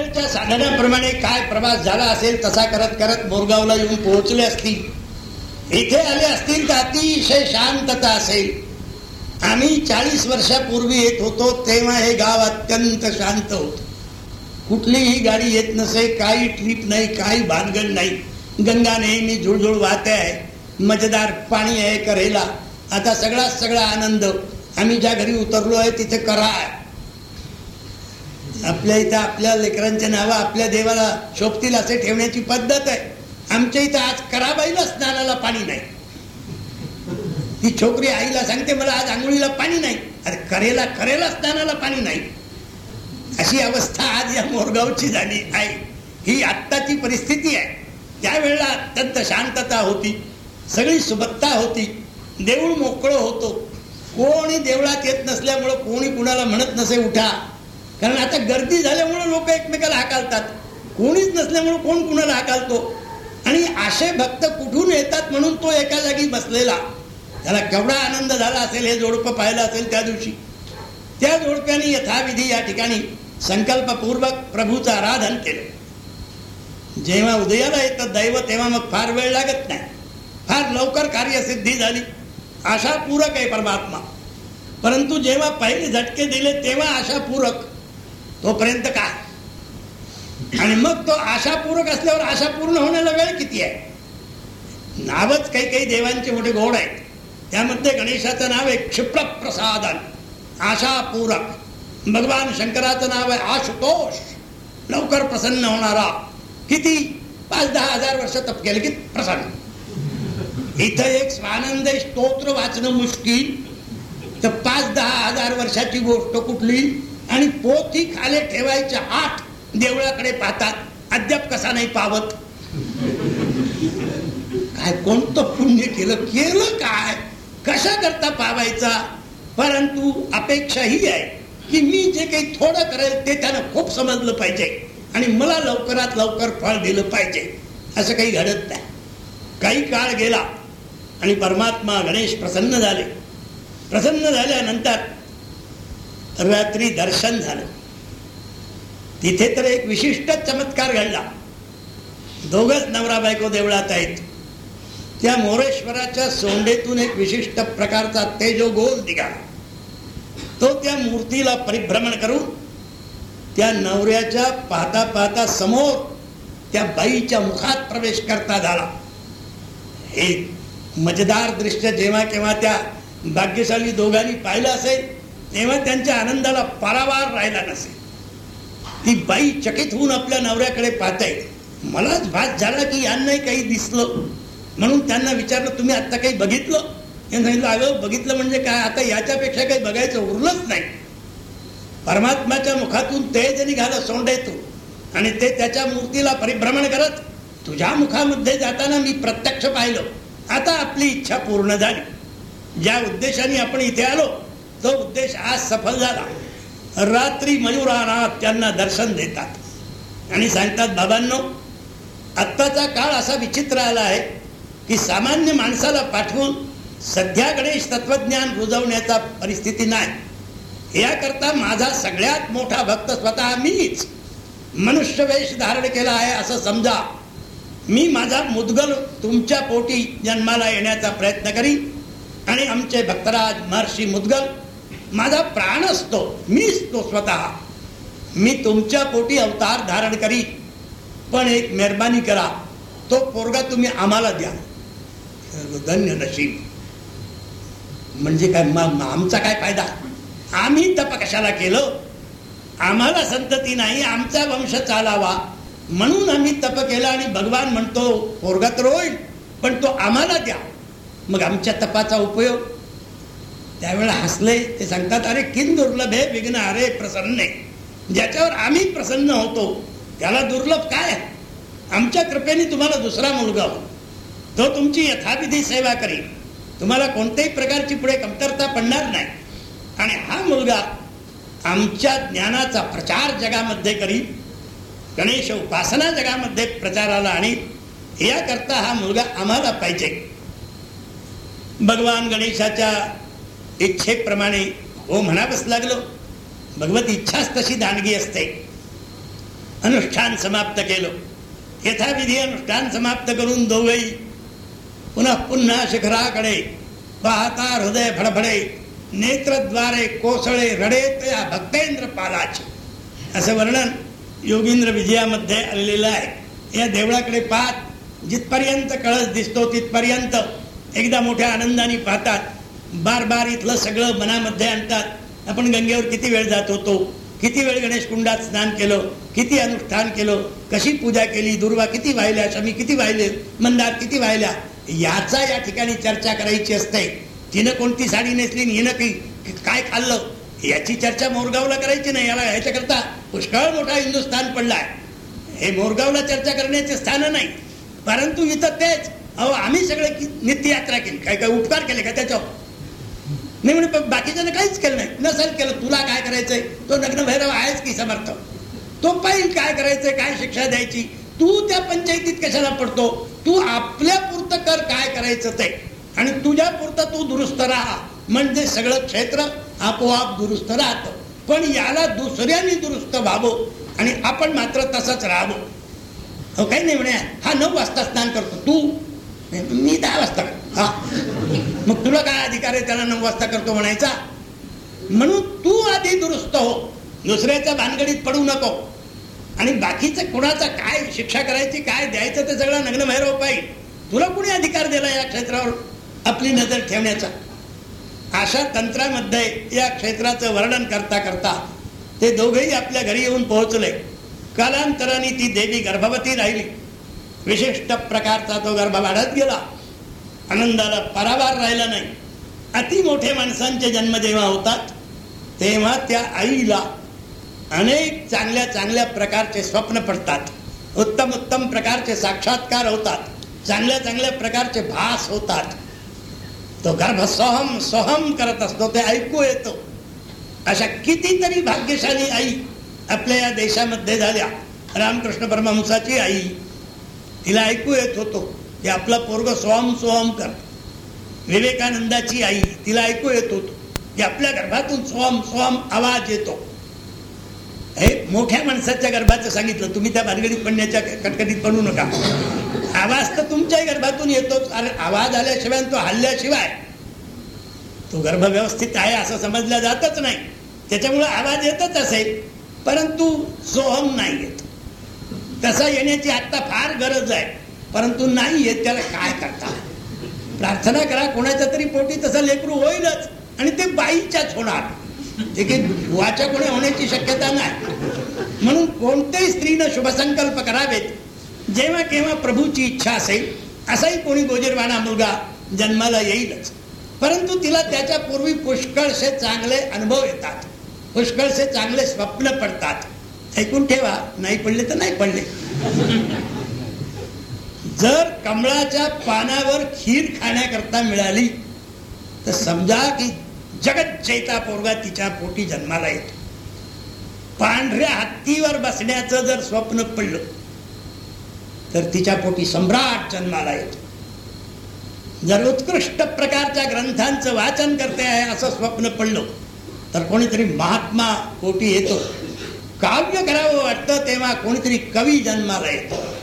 त्यावेळच्या साधण्याप्रमाणे काय प्रवास झाला असेल तसा करत करत मोरगावला येऊन पोहोचले असतील. इथे आले असतील तर अतिशय शांतता असेल. आम्ही चाळीस वर्षापूर्वी येत होतो तेव्हा हे गाव अत्यंत शांत होत. कुठलीही गाडी येत नसे काही ट्रीप नाही काही भानगड नाही. गंगा नेहमी झुळझुळ वाहते आहे मजेदार पाणी आहे करेला. आता सगळा सगळा आनंद. आम्ही ज्या घरी उतरलो आहे तिथे करा आहे. आपल्या इथं आपल्या लेकरांचे नावं आपल्या देवाला शोभतील असे ठेवण्याची पद्धत आहे. आमच्या इथं आज कराबाईला स्नानाला पाणी नाही. ती छोकरी आईला सांगते मला आज आंघोळीला पाणी नाही. अरे करेला करेला स्नानाला पाणी नाही. अशी अवस्था आज या मोरगावची झाली आहे. ही आत्ताची परिस्थिती आहे. त्यावेळेला अत्यंत शांतता होती. सगळी सुबत्ता होती. देऊळ मोकळं होतो. कोणी देवळात येत नसल्यामुळं कोणी कुणाला म्हणत नसे उठा. कारण आता गर्दी झाल्यामुळं लोक एकमेकाला हाकालतात. कोणीच नसल्यामुळं कोण कुणाला हाकालतो? आणि असे भक्त कुठून येतात म्हणून तो एका जागी बसलेला. त्याला केवढा आनंद झाला असेल हे जोडपं पाहिलं असेल त्या दिवशी. त्या जोडप्याने यथाविधी या ठिकाणी संकल्पपूर्वक प्रभूचं आराधन केलं. जेव्हा उदयाला येतं दैव तेव्हा मग फार वेळ लागत नाही. फार लवकर कार्यसिद्धी झाली. आशापूरक आहे परमात्मा. परंतु जेव्हा पहिले झटके दिले तेव्हा आशापूरक. तोपर्यंत काय? आणि मग तो आशापूरक असल्यावर आशा पूर्ण होण्याला वेळ किती आहे? नावच काही काही देवांचे मोठे गोड आहेत. त्यामध्ये गणेशाचं नाव आहे क्षिप्रप्रसादन. आशापूरक. भगवान शंकराचं नाव आहे आशुतोष. लवकर प्रसन्न होणारा. किती? पाच दहा हजार वर्ष तप केलं की प्रसन्न. इथं एक स्वानंद स्तोत्र वाचणं मुश्किल. तर पाच दहा हजार वर्षाची गोष्ट कुठली? आणि पोथी खाले ठेवायच्या आठ देवळाकडे पाहतात. अद्याप कसा नाही पावत. काय कोणतं पुण्य केलं केलं काय? कशा करता पावायचा? परंतु अपेक्षा ही आहे की मी जे काही थोडं करेल ते त्यानं खूप समजलं पाहिजे. आणि मला लवकरात लवकर फळ दिलं पाहिजे. असं काही घडत नाही. काही काळ गेला आणि परमात्मा गणेश प्रसन्न झाले. प्रसन्न झाल्यानंतर रात्री दर्शन झालं. तिथे तर एक विशिष्ट चमत्कार घडला. दोघच नवरा बायको देवळात आहेत. त्या मोरेश्वराच्या सोंडेतून एक विशिष्ट प्रकारचा तेजोगोल निघाला. तो त्या मूर्तीला परिभ्रमण करून त्या नवऱ्याच्या पाहता पाहता समोर त्या बाईच्या मुखात प्रवेश करता झाला. हे मजेदार दृश्य जेव्हा केव्हा त्या भाग्यशाली दोघांनी पाहिलं असेल तेव्हा त्यांच्या आनंदाला पारावार राहिला नसेल. ती बाई चकित होऊन आपल्या नवऱ्याकडे पाहताय. मलाच भास झाला की यांनाही काही दिसलं. म्हणून त्यांना विचारलं तुम्ही आता काही बघितलं? हे सांगितलं अगं बघितलं म्हणजे काय? आता याच्यापेक्षा काही बघायचं उरलंच नाही. परमात्माच्या मुखातून तेज निघालं सोंडेतून आणि ते त्याच्या मूर्तीला परिभ्रमण करत तुझ्या मुखामध्ये जाताना मी प्रत्यक्ष पाहिलं. आता आपली इच्छा पूर्ण झाली. ज्या उद्देशाने आपण इथे आलो तो उद्देश आज सफल झाला रात्री मयुराना त्यांना दर्शन देतात. आणि सांगतात बाबांनो आत्ताचा काळ असा विचित्र आला आहे की सामान्य माणसाला पाठवून सध्या गणेश तत्वज्ञान रुजवण्याचा परिस्थिती नाही. याकरता माझा सगळ्यात मोठा भक्त स्वतः मीच मनुष्य वेश धारण केला आहे असं समजा. मी माझा मुदगल तुमच्या पोटी जन्माला येण्याचा प्रयत्न करी आणि आमचे भक्तराज महर्षी मुदगल माझा प्राण असतो मीच तो स्वतः. मी तुमच्या पोटी अवतार धारण करी पण एक मेहरबानी करा तो पोरगा तुम्ही आम्हाला द्या. धन्य नशीब. म्हणजे काय आमचा काय फायदा? आम्ही तप कशाला केलं? आम्हाला संतती नाही आमचा वंश चालावा. म्हणून आम्ही तप केलं आणि भगवान म्हणतो पोरगा तर होईल पण तो आम्हाला द्या. मग आमच्या तपाचा उपयोग त्यावेळेला हसले ते सांगतात अरे किन दुर्लभ हे विघ्न अरे प्रसन्न ज्याच्यावर आम्ही प्रसन्न होतो त्याला दुर्लभ काय आमच्या कृपेने तुम्हाला दुसरा मुलगा हो. तो तुमची यथाविधी सेवा करील. तुम्हाला कोणत्याही प्रकारची पुढे कमतरता पडणार नाही. आणि हा मुलगा आमच्या ज्ञानाचा प्रचार जगामध्ये करील. गणेश उपासना जगामध्ये प्रचाराला आणि याकरता हा मुलगा आम्हाला पाहिजे. भगवान गणेशाच्या इच्छेप्रमाणे हो म्हणावंच लागलो. भगवत इच्छाच तशी दांडगी असते. अनुष्ठान समाप्त केलं. यथाविधी अनुष्ठान समाप्त करून दोघही पुन्हा पुन्हा शिखराकडे पाहता हृदय फडफडे नेत्रद्वारे कोसळे रडे या भक्तेंद्र पालाचे. असं वर्णन योगींद्र विजयामध्ये आलेलं आहे. या देवळाकडे पाहत जिथपर्यंत कळस दिसतो तिथपर्यंत एकदा मोठ्या आनंदाने पाहतात. बार बार इथलं सगळं मनामध्ये आणतात. आपण गंगेवर किती वेळ जात होतो? किती वेळ गणेश कुंडात स्नान केलं? किती अनुष्ठान केलं? कशी पूजा केली? दुर्वा किती वाहिल्या? शमी किती वाहिले? मंदार किती वाहिल्या? याचा या ठिकाणी चर्चा करायची असते. तिनं कोणती साडी नेसली हिनं की काय खाल्लं? याची चर्चा मोरगावला करायची नाही. याला ह्याच्याकरता पुष्कळ मोठा हिंदुस्थान पडलाय. हे मोरगावला चर्चा करण्याचे स्थान नाही. परंतु इथं तेच. अहो आम्ही सगळे नित्ययात्रा केली. काय काय उपकार केले का त्याच्यावर? नाही म्हणे बाकीच्यानं काहीच केलं नाही. नसेल केलं. तुला काय करायचंय? तो नग्न भैरव आहेच की समर्थ. तो पाहिजे काय करायचंय काय शिक्षा द्यायची? तू त्या पंचायतीत कशाला पडतो? तू आपल्या पुरतं कर काय करायचं ते. आणि तुझ्या पुरतं तू दुरुस्त राहा. म्हणजे सगळं क्षेत्र आपोआप दुरुस्त राहतं. पण याला दुसऱ्याने दुरुस्त व्हावं आणि आपण मात्र तसंच राहावं. हो काही नाही म्हणे. हा नऊ वाजता स्नान करतो. तू? मी दहा वाजता हा. मग तुला काय अधिकार आहे त्याला नऊ वाजता करतो म्हणायचा? म्हणून तू आधी दुरुस्त हो. दुसऱ्याच्या भानगडीत पडू नको. आणि बाकीचं कुणाचा काय शिक्षा करायची काय द्यायचं ते सगळं नग्न भैरव पाहिजे तुला कुणी अधिकार दिला या क्षेत्रावर? आपली नजर ठेवण्याचा. अशा तंत्रामध्ये या क्षेत्राचं वर्णन करता करता ते दोघेही आपल्या घरी येऊन पोहोचले. कालांतराने ती देवी गर्भवती राहिली. विशिष्ट प्रकारचा तो गर्भ वाढत गेला. आनंदाला पराभार राहिला नाही. अति मोठे माणसांचे जन्म जेव्हा होतात तेव्हा त्या आईला अनेक चांगल्या चांगल्या प्रकारचे स्वप्न पडतात. उत्तम उत्तम प्रकारचे साक्षात्कार होतात. चांगल्या चांगल्या प्रकारचे भास होतात. तो गर्भ सोहम सोहम करत असतो ते ऐकू येतो. अशा कितीतरी भाग्यशाली आई आपल्या या देशामध्ये झाल्या. रामकृष्ण परमहंसाची आई तिला ऐकू येत होतो. हे आपला पोरग स्वाम स्वाम कर. विवेकानंदाची आई तिला ऐकू येत होतो. की आपल्या गर्भातून स्वाम स्वाम आवाज येतो. हे मोठ्या माणसाच्या गर्भाचं सांगितलं तुम्ही त्या भानगडीत पडण्याच्या कटकटीत पडू नका. आवाज तर तुमच्याही गर्भातून येतोच अरे आवाज आल्याशिवाय तो हल्ल्याशिवाय. तो गर्भ व्यवस्थित आहे असं समजलं जातच नाही. त्याच्यामुळं आवाज येतच असेल परंतु सोहम नाही येत. तसा येण्याची आत्ता फार गरज आहे. परंतु नाही येत त्याला काय करता? प्रार्थना करा कोणाच्या तरी पोटी तसं लेकरू होईलच. आणि ते बाईच्याच होणार. ते की वाच्या कोणी होण्याची शक्यता नाही. म्हणून कोणत्याही स्त्रीनं शुभसंकल्प करावेत. जेव्हा केव्हा प्रभूची इच्छा असेल असाही कोणी गोजीरवाणा मुलगा जन्माला येईलच. परंतु तिला त्याच्या पूर्वी पुष्कळसे चांगले अनुभव येतात. पुष्कळसे चांगले स्वप्न पडतात. ऐकून ठेवा नाही पडले तर नाही पडले. जर कमळाच्या पानावर खीर खाण्याकरता मिळाली तर समजा की जगत चैता पोरगा तिच्या पोटी जन्माला येतो. पांढऱ्या हत्तीवर बसण्याचं जर स्वप्न पडलं तर तिच्या पोटी सम्राट जन्माला येतो. जर उत्कृष्ट प्रकारच्या ग्रंथांचं वाचन करते आहे असं स्वप्न पडलं तर कोणीतरी महात्मा पोटी येतो. काव्य करावं वाटतं तेव्हा कोणीतरी कवी जन्माला येतो.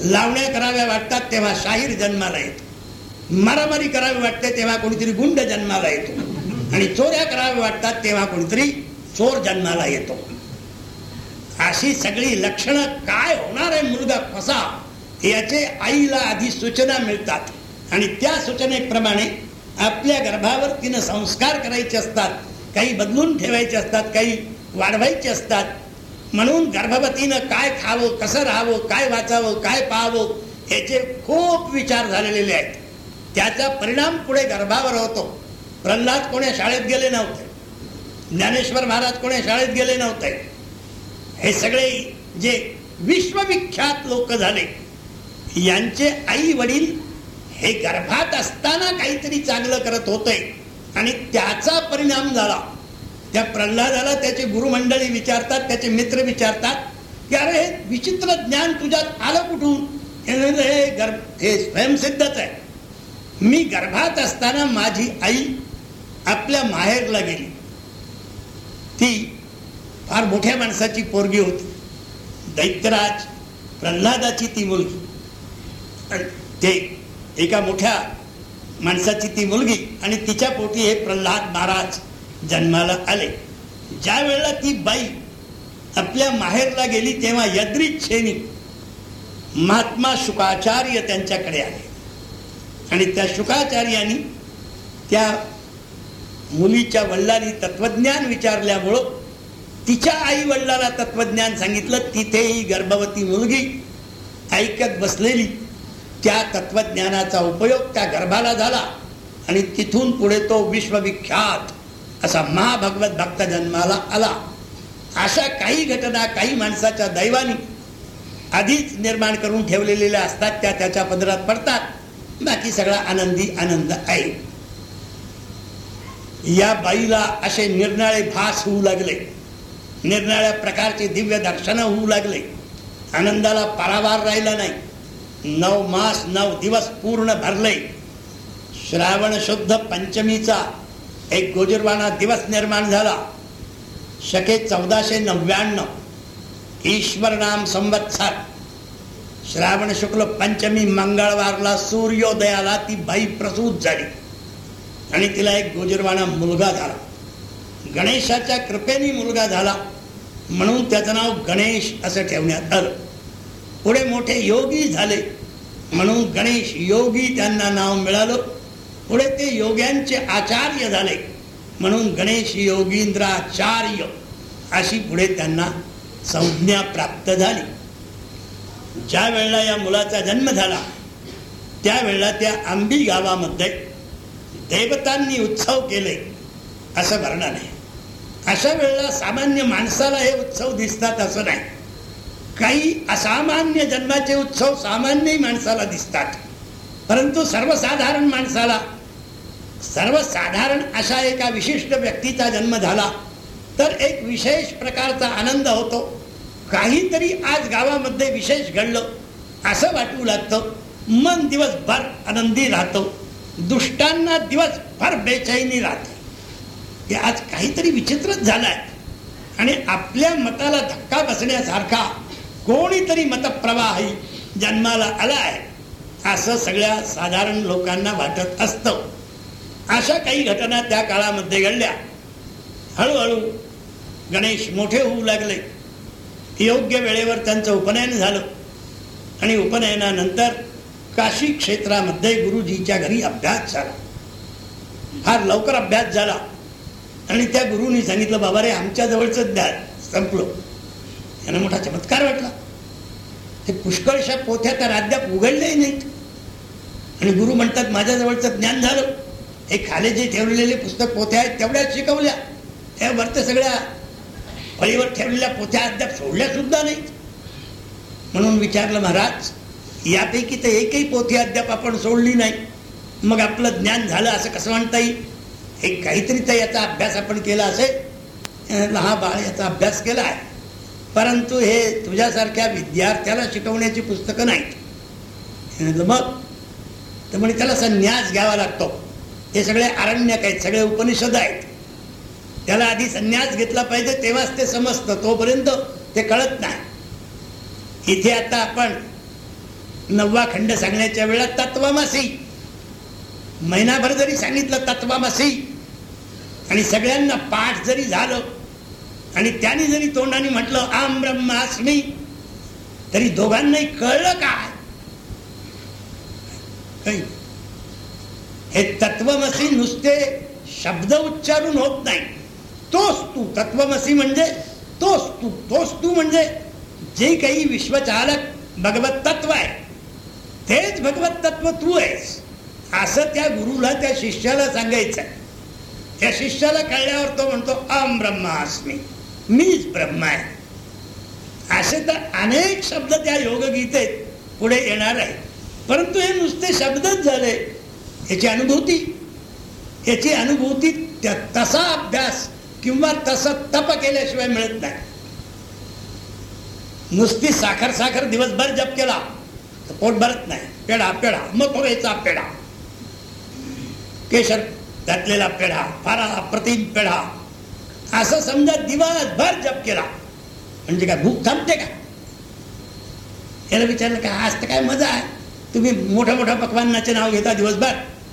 लावण्या कराव्या वाटतात तेव्हा शाहीर जन्माला येतो. मारामारी करावी वाटते तेव्हा कोणीतरी गुंड जन्माला येतो. आणि चोऱ्या कराव्या वाटतात तेव्हा कोणीतरी चोर जन्माला येतो. अशी सगळी लक्षणं काय होणार आहे मुलगा कसा? याचे आईला आधी सूचना मिळतात. आणि त्या सूचनेप्रमाणे आपल्या गर्भावर तिनं संस्कार करायचे असतात. काही बदलून ठेवायचे असतात काही वाढवायचे असतात. म्हणून गर्भवतीनं काय खावं कसं राहावं काय वाचावं काय पाहावं याचे खूप विचार झालेले आहेत. त्याचा परिणाम पुढे गर्भावर होतो. प्रल्हाद कोण्या शाळेत गेले नव्हते? ज्ञानेश्वर महाराज कोण्या शाळेत गेले नव्हते? हे सगळे जे विश्वविख्यात लोक झाले यांचे आई वडील हे गर्भात असताना काहीतरी चांगलं करत होते आणि त्याचा परिणाम झाला. त्या प्रल्हादाला त्याचे गुरुमंडळी विचारतात त्याचे मित्र विचारतात की अरे हे विचित्र ज्ञान तुझ्यात आलं कुठून? हे गर्भ हे स्वयंसिद्धच आहे. मी गर्भात असताना माझी आई आपल्या माहेरला गेली. ती फार मोठ्या माणसाची पोरगी होती. दैत्यराज प्रल्हादाची ती मुलगी. ते एका मोठ्या माणसाची ती मुलगी आणि तिच्या पोटी हे प्रल्हाद महाराज. जन्माला आले. ज्या वेळेला ती बाई आपल्या माहेरला गेली तेव्हा यद्रिच्छेनी महात्मा शुकाचार्य त्यांच्याकडे आले. आणि त्या शुकाचार्यानी त्या मुलीच्या वडिलांनी तत्वज्ञान विचारल्यामुळं तिच्या आई वडिलाला तत्वज्ञान सांगितलं तिथेही गर्भवती मुलगी ऐकत बसलेली. त्या तत्वज्ञानाचा उपयोग त्या गर्भाला झाला आणि तिथून पुढे तो विश्वविख्यात असा महाभगवत भक्त जन्माला आला. अशा काही घटना काही माणसाच्या दैवानी आधीच निर्माण करून ठेवलेल्या असतात. त्या त्याच्या पदरात पडतात. बाकी सगळा आनंदी आनंद आहे. या बाईला असे निर्नाळे भास होऊ लागले. निरनिळ्या प्रकारचे दिव्य दर्शन होऊ लागले. आनंदाला पारावार राहिला नाही. नऊ मास नऊ दिवस पूर्ण भरले. श्रावण शुद्ध पंचमीचा एक गोजरवाना दिवस निर्माण झाला. शके चौदाशे नव्याण्णव. ईश्वर नाम संवत्सर. श्रावण शुक्ल पंचमी मंगळवारला सूर्योदयाला ती बाई प्रसूत झाली. आणि तिला एक गोजरवाना मुलगा झाला. गणेशाच्या कृपेने मुलगा झाला. म्हणून त्याचं नाव गणेश असं ठेवण्यात आलं. पुढे मोठे योगी झाले. म्हणून गणेश योगी त्यांना नाव मिळालं. पुढे ते योग्यांचे आचार्य झाले. म्हणून गणेश योगींद्राचार्य अशी पुढे त्यांना संज्ञा प्राप्त झाली. ज्या वेळेला या मुलाचा जन्म झाला त्यावेळेला त्या आंबी गावामध्ये देवतांनी उत्सव केले असं वर्णन आहे. अशा वेळेला सामान्य माणसाला हे उत्सव दिसतात असं नाही. काही असामान्य जन्माचे उत्सव सामान्य माणसाला दिसतात. परंतु सर्वसाधारण माणसाला सर्वसाधारण अशा एका विशिष्ट व्यक्तीचा जन्म झाला तर एक विशेष प्रकारचा आनंद होतो. काहीतरी आज गावामध्ये विशेष घडलं असं वाटू लागतं. मन दिवसभर आनंदी राहतो. दुष्टांना दिवसभर बेचैनी राहते. हे आज काहीतरी विचित्रच झालं आहे आणि आपल्या मताला धक्का बसण्यासारखा कोणीतरी मतप्रवाही जन्माला आला आहे असं सगळ्या साधारण लोकांना वाटत असतं. अशा काही घटना त्या काळामध्ये घडल्या. हळूहळू गणेश मोठे होऊ लागले. योग्य वेळेवर त्यांचं उपनयन झालं. आणि उपनयनानंतर काशी क्षेत्रामध्ये गुरुजीच्या घरी अभ्यास झाला. फार लवकर अभ्यास झाला. आणि त्या गुरुनी सांगितलं बाबा रे आमच्या जवळचं ज्ञान संपलो. यांना मोठा चमत्कार वाटला. ते पुष्कळशा पोथ्या तर अद्याप उघडल्याही नाहीत. आणि गुरु म्हणतात माझ्या जवळचं ज्ञान झालं. हे खाली जे ठेवलेले पुस्तक पोथ्या आहेत तेवढ्याच शिकवल्या. त्या वरत सगळ्या फळीवर ठेवलेल्या पोथ्या अद्याप सोडल्या सुद्धा नाहीत. म्हणून विचारलं महाराज यापैकी तर एकही पोथी अद्याप आपण सोडली नाही. मग आपलं ज्ञान झालं असं कसं म्हणता येईल? हे काहीतरी तर याचा अभ्यास आपण केला असेल. हा बाळ याचा अभ्यास केला आहे. परंतु हे तुझ्यासारख्या विद्यार्थ्याला शिकवण्याची पुस्तकं नाहीत. मग? तर म्हणे त्याला संन्यास घ्यावा लागतो. हे सगळे अरण्यक आहेत सगळे उपनिषद आहेत. त्याला आधी संन्यास घेतला पाहिजे तेव्हाच ते समजतं तोपर्यंत ते कळत नाही. इथे आता आपण नववा खंड सांगण्याच्या वेळात तत्वमासी. महिनाभर जरी सांगितलं तत्वामासी आणि सगळ्यांना पाठ जरी झालं आणि त्याने जरी तोंडाने म्हटलं आम ब्रह्मास्मी तरी दोघांनाही कळलं काय? हे तत्वमसी नुसते शब्द उच्चारून होत नाही. तोच तू तत्वमसी म्हणजे तोच तू तोच तू म्हणजे जे काही विश्वचालक भगवत तत्व आहे तेच भगवत तत्व तू आहेस. असं त्या गुरुला त्या शिष्याला सांगायचं आहे त्या शिष्याला कळल्यावर तो म्हणतो अम ब्रह्मास्मी मीच ब्रह्म आहे. असे तर अनेक शब्द त्या योगगीतेत पुढे येणार आहे परंतु हे नुसते शब्दच झाले. याची अनुभूती. याची अनुभूती तसा अभ्यास किंवा तसं तप केल्याशिवाय मिळत नाही. नुसती साखर साखर दिवसभर जप केला तर पोट भरत नाही. पेढा पेढा मग याचा पेढा. केशर घातलेला पेढा फार अप्रतिम पेढा. असं समजा दिवसभर जप केला. म्हणजे काय भूक थांबते का? याला विचारलं का आज तर काय मजा आहे? तुम्ही मोठ्या मोठ्या पकवानाचे नाव घेता दिवसभर?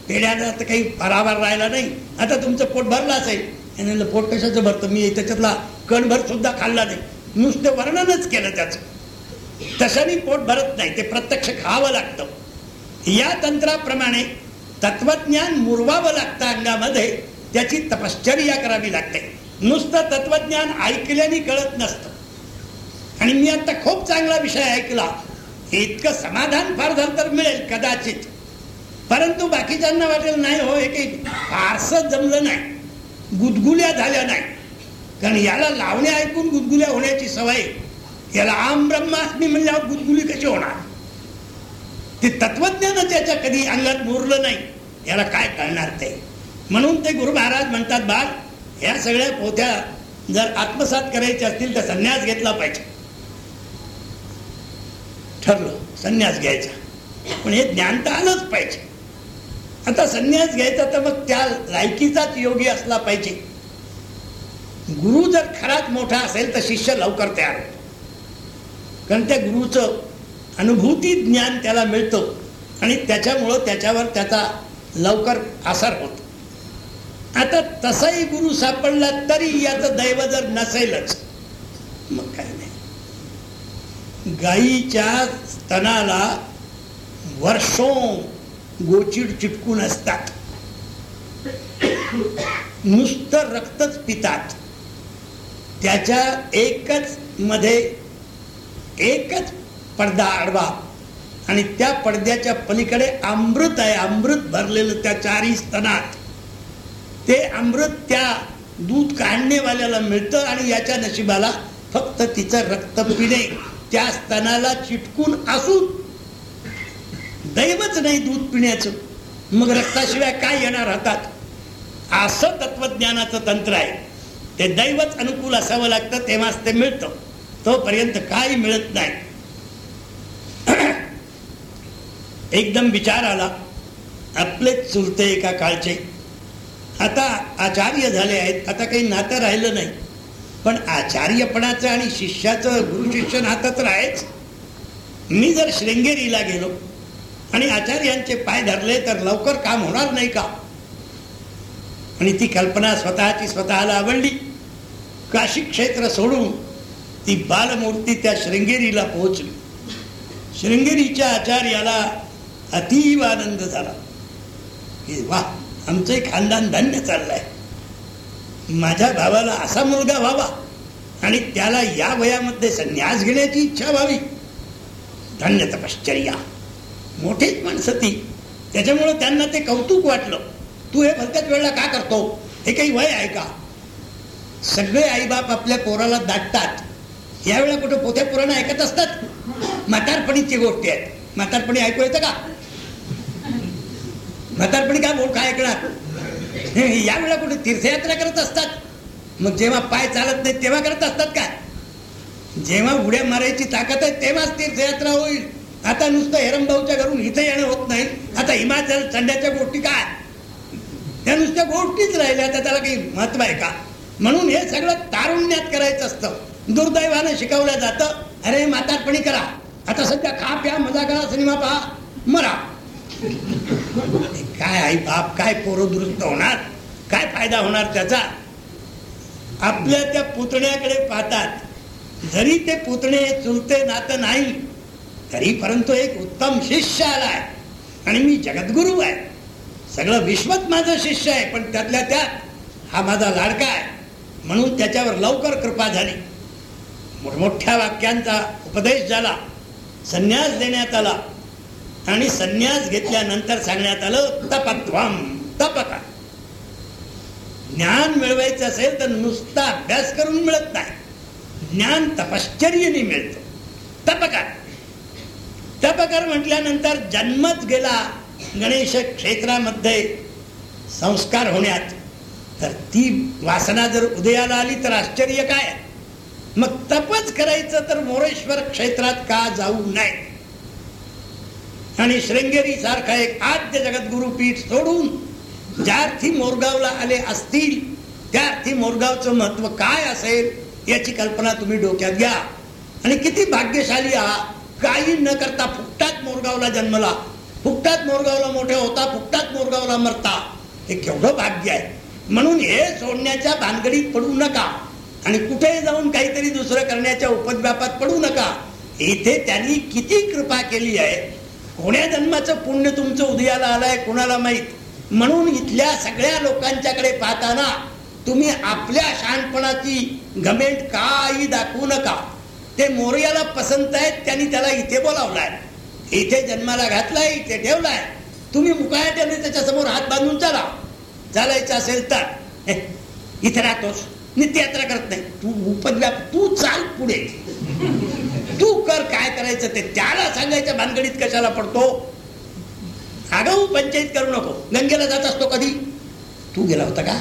पेढ्याचा तर काही पराभार राहिला नाही. आता तुमचं पोट भरलं असेल आणि पोट कशाचं भरतं? मी त्याच्यातला कणभर सुद्धा खाल्ला नाही. नुसतं वर्णनच केलं त्याचं. तशाने पोट भरत नाही. ते प्रत्यक्ष खावं लागतं. या तंत्राप्रमाणे तत्वज्ञान मुरवावं लागतं अंगामध्ये. त्याची तपश्चर्या करावी लागते. नुसतं तत्वज्ञान ऐकल्याने कळत नसतं. आणि मी आता खूप चांगला विषय ऐकला. इतकं समाधान फार झालं तर मिळेल कदाचित. परंतु बाकीच्यांना वाटेल नाही हो हे काही फारसं जमलं नाही. गुदगुल्या झाल्या नाही. कारण याला लावण्या ऐकून गुदगुल्या होण्याची सवय याला आम ब्रह्मास्मी म्हणल्यावर गुदगुली कशी होणार? ते तत्वज्ञान त्याच्या कधी अंगात मुरलं नाही. याला काय कळणार ते? म्हणून ते गुरु महाराज म्हणतात बाळ या सगळ्या पोथ्या जर आत्मसात करायचे असतील तर संन्यास घेतला पाहिजे. ठरलं संन्यास घ्यायचा. पण हे ज्ञान तर आलंच पाहिजे. आता संन्यास घ्यायचा तर मग त्या लायकीचाच योगी असला पाहिजे. गुरु जर खराच मोठा असेल तर शिष्य लवकर तयार होतो. कारण त्या गुरुचं अनुभूती ज्ञान त्याला मिळतं आणि त्याच्यामुळं त्याच्यावर त्याचा लवकर असर होतो. आता तसाही गुरु सापडला तरी याचं दैव जर नसेलच मग काय नाही. गाईच्या स्तनाला वर्षो गोचिड चिटकून असतात. नुसतं रक्तच पितात. त्याच्या एकच मध्ये एकच पडदा आडवा आणि त्या पडद्याच्या पलीकडे अमृत आहे. अमृत भरलेलं त्या चारही स्तनात. ते अमृत त्या दूध काढणेवाल्याला मिळतं आणि याच्या नशिबाला फक्त तिचं रक्त पिणे. त्या स्तनाला चिटकून असून दैवच नाही दूध पिण्याचं. मग रक्ताशिवाय काय येणार हातात? असं तत्वज्ञानाचं तंत्र आहे. ते दैवच अनुकूल असावं लागतं तेव्हाच ते मिळतं. तोपर्यंत काही मिळत नाही. एकदम विचार आला. आपलेच चुलते एका काळचे. आता आचार्य झाले आहेत. आता काही नातं राहिलं नाही. पण आचार्यपणाचं आणि शिष्याचं गुरु शिष्य नातं तर आहेच. मी जर श्रृंगेरीला गेलो आणि आचार्यांचे पाय धरले तर लवकर काम होणार नाही का? आणि ती कल्पना स्वतःची स्वतःला आवडली. काशी क्षेत्र सोडून ती बालमूर्ती त्या शृंगेरीला पोहोचली. शृंगेरीच्या आचार्याला अतीव आनंद झाला. की वा आमचं खानदान धन्य चाललंय. माझ्या भावाला असा मुलगा व्हावा आणि त्याला या वयामध्ये संन्यास घेण्याची इच्छा व्हावी. धन्य तपश्चर्या. मोठीच माणसं ती. त्याच्यामुळं त्यांना ते कौतुक वाटलं. तू हे भलत्याच वेळेला का करतो? हे काही वय आहे का? सगळे आईबाप आपल्या पोराला दाटतात. यावेळेला कुठं पोथ्या पुराणं ऐकत असतात? म्हातारपणीची गोष्टी आहेत म्हातारपणी ऐकू येतं का? म्हातारपणी काय बोल काय ऐकणार यावेळेला कुठे तीर्थयात्रा करत असतात? मग जेव्हा पाय चालत नाही तेव्हा करत असतात काय? जेव्हा उड्या मारायची ताकद आहे तेव्हाच तीर्थयात्रा होईल. आता नुसतं हेरमभाऊच्या घरून इथे येणं होत नाही. आता हिमाचल चंड्याच्या गोष्टी काय? त्या नुसत्या गोष्टीच राहिल्या आता त्याला काही महत्त्व आहे का? म्हणून हे सगळं तारुण्यात करायचं असतं. दुर्दैवानं शिकवलं जातं. अरे म्हातारपणी करा. आता सध्या खा प्या मजा करा सिनेमा पहा. मरा. काय आई बाप काय पोरं दुरुस्त होणार? काय फायदा होणार त्याचा? आपल्या त्या पुतण्याकडे पाहतात. जरी ते पुतणे चुलते नातं नाही तरी परंतु एक उत्तम शिष्य आलाय. आणि मी जगद्गुरु आहे. सगळं विश्वच माझं शिष्य आहे पण त्यातल्या त्यात हा माझा लाडका आहे. म्हणून त्याच्यावर लवकर कृपा झाली. मोठमोठ्या वाक्यांचा उपदेश झाला. संन्यास देण्यात आला. आणि संन्यास घेतल्यानंतर सांगण्यात आलं तपत्वम तपका. ज्ञान मिळवायचं असेल तर नुसता अभ्यास करून मिळत नाही. ज्ञान तपश्चर्यने मिळतं. त्या प्रकार म्हटल्यानंतर जन्मच गेला गणेश क्षेत्रामध्ये संस्कार होण्यात. तर ती वासना जर उदयाला आली तर आश्चर्य काय? मग तपच करायचं तर मोरेश्वर क्षेत्रात का जाऊ नये? आणि श्रृंगेरी सारखा एक आद्य जगद्गुरु पीठ सोडून ज्या अर्थी मोरगावला आले असतील त्या अर्थी मोरगावचं महत्त्व काय असेल याची कल्पना तुम्ही डोक्यात घ्या. आणि किती भाग्यशाली आहात. काही न करता फुकटात मोरगावला जन्मला. फुकटात मोरगावला मोठे होता फुकटात मोरगावला मरता. हे केवढं भाग्य आहे. म्हणून हे सोडण्याच्या भानगडीत पडू नका. आणि कुठेही जाऊन काहीतरी दुसरं करण्याच्या उपद्व्यापात पडू नका. इथे त्यांनी किती कृपा केली आहे. कोण्या जन्माचं पुण्य तुमचं उदयाला आलंय कोणाला माहीत? म्हणून इथल्या सगळ्या लोकांच्याकडे पाहताना तुम्ही आपल्या शहाणपणाची गमेंट काही दाखवू नका. ते मोर्याला पसंत आहेत त्यांनी त्याला इथे बोलावलाय. इथे जन्माला घातलाय इथे ठेवलाय. तुम्ही मुकाट्याने त्याच्यासमोर हात बांधून चला. चालायचं असेल तर. इथे राहतोस. नित्ययात्रा करत नाही. तू उपद्व्याप तू चाल पुढे. तू कर काय करायचं ते. त्याला सांगायच्या भानगडीत कशाला पडतो? आगाऊ पंचायत करू नको. गंगेला जात असतो कधी? तू गेला होता का?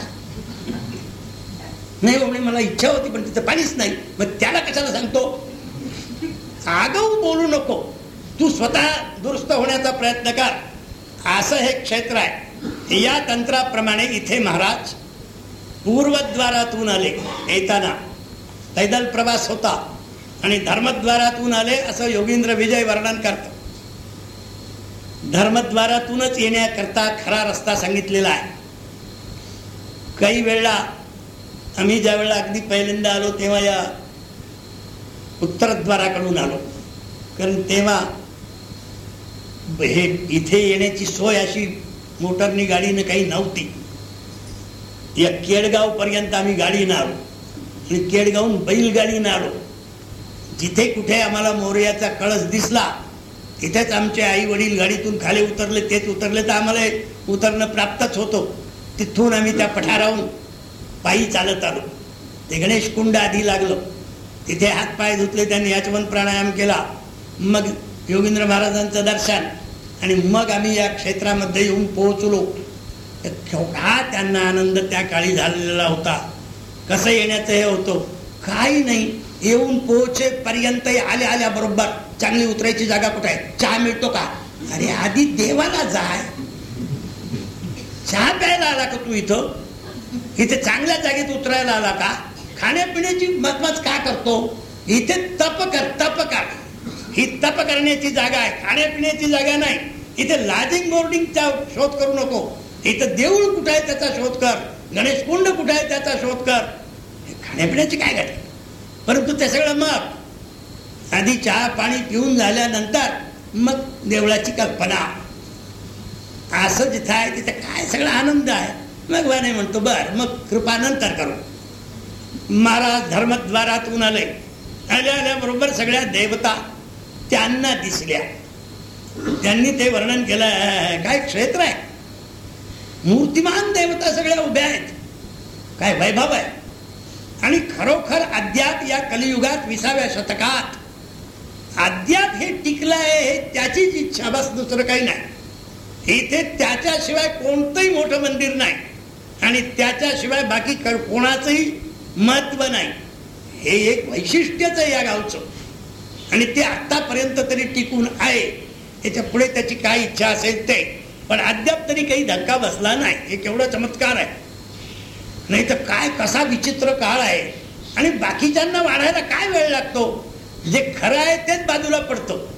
नाही हो, म्हणजे मला इच्छा होती पण तिथं पाणीच नाही. मग त्याला कशाला सांगतो? आगाऊ बोलू नको. तू स्वतः दुरुस्त होण्याचा प्रयत्न कर. असं हे क्षेत्र आहे. या तंत्राप्रमाणे इथे महाराज पूर्वद्वारातून आले येताना. पैदल प्रवास होता आणि धर्मद्वारातून आले असं योगींद्र विजय वर्णन करतो. धर्मद्वारातूनच येण्याकरता खरा रस्ता सांगितलेला आहे. काही वेळा आम्ही ज्या वेळेला अगदी पहिल्यांदा आलो तेव्हा या उत्तरद्वाराकडून आलो. कारण तेव्हा हे इथे येण्याची सोय अशी मोटरनी गाडीनं काही नव्हती. या केडगाव पर्यंत आम्ही गाडीनं आलो. आणि केडगावून बैलगाडीनं आलो. जिथे कुठे आम्हाला मोर्याचा कळस दिसला तिथेच आमचे आई वडील गाडीतून खाली उतरले तेच उतरले तर आम्हाला उतरणं प्राप्तच होतो. तिथून आम्ही त्या पठाराहून पायी चालत आलो. ते गणेश कुंड आधी लागलं. तिथे हातपाय धुतले त्यांनी याचवन प्राणायाम केला. मग योगेंद्र महाराजांचं दर्शन. आणि मग आम्ही या क्षेत्रामध्ये येऊन पोहोचलो. केवढा त्यांना आनंद त्या काळी झालेला होता. कसं येण्याचं हे होतं? काही नाही. येऊन पोहोचेपर्यंत आल्या आल्या बरोबर. चांगली उतरायची जागा कुठे आहे? चहा मिळतो का? अरे आधी देवाला जाय चहा प्यायला आला का तू इथं? इथे चांगल्या जागेत उतरायला आला का? खाण्यापिण्याची मतमत का करतो? इथे तप कर तप कर. ही तप करण्याची जागा आहे खाण्यापिण्याची जागा नाही. इथे लाजिंग बोर्डिंगचा शोध करू नको. इथं देऊळ कुठं आहे त्याचा शोध कर. गणेश कुंड कुठं आहे त्याचा शोध कर. खाण्यापिण्याची काय घडली परंतु ते सगळं मग. आधी चहा पाणी पिऊन झाल्यानंतर मग देवळाची कल्पना. असं जिथं आहे तिथं काय सगळा आनंद आहे? मग वाने म्हणतो बर मग कृपा नंतर करू. महाराज धर्मद्वारातून आले आल्या आल्याबरोबर सगळ्या देवता त्यांना दिसल्या. त्यांनी ते वर्णन केलं काय क्षेत्र आहे? मूर्तिमान देवता सगळ्या उभ्या आहेत. काय वैभव आहे? आणि खरोखर अद्याप या कलियुगात विसाव्या शतकात अद्याप हे टिकलं आहे हे त्याचीच इच्छा बस दुसरं काही नाही. इथे त्याच्याशिवाय कोणतंही मोठं मंदिर नाही. आणि त्याच्याशिवाय बाकी कोणाचंही महत्त्व नाही. हे एक वैशिष्ट्यच आहे या गावचं. आणि ते आतापर्यंत तरी टिकून आहे. याच्यापुढे त्याची काय इच्छा असेल ते. पण अद्याप तरी काही धक्का बसला नाही. हे केवढा चमत्कार आहे. नाही तर काय कसा विचित्र काळ आहे. आणि बाकीच्यांना वाढायला काय वेळ लागतो? जे खरं आहे तेच बाजूला पडतो.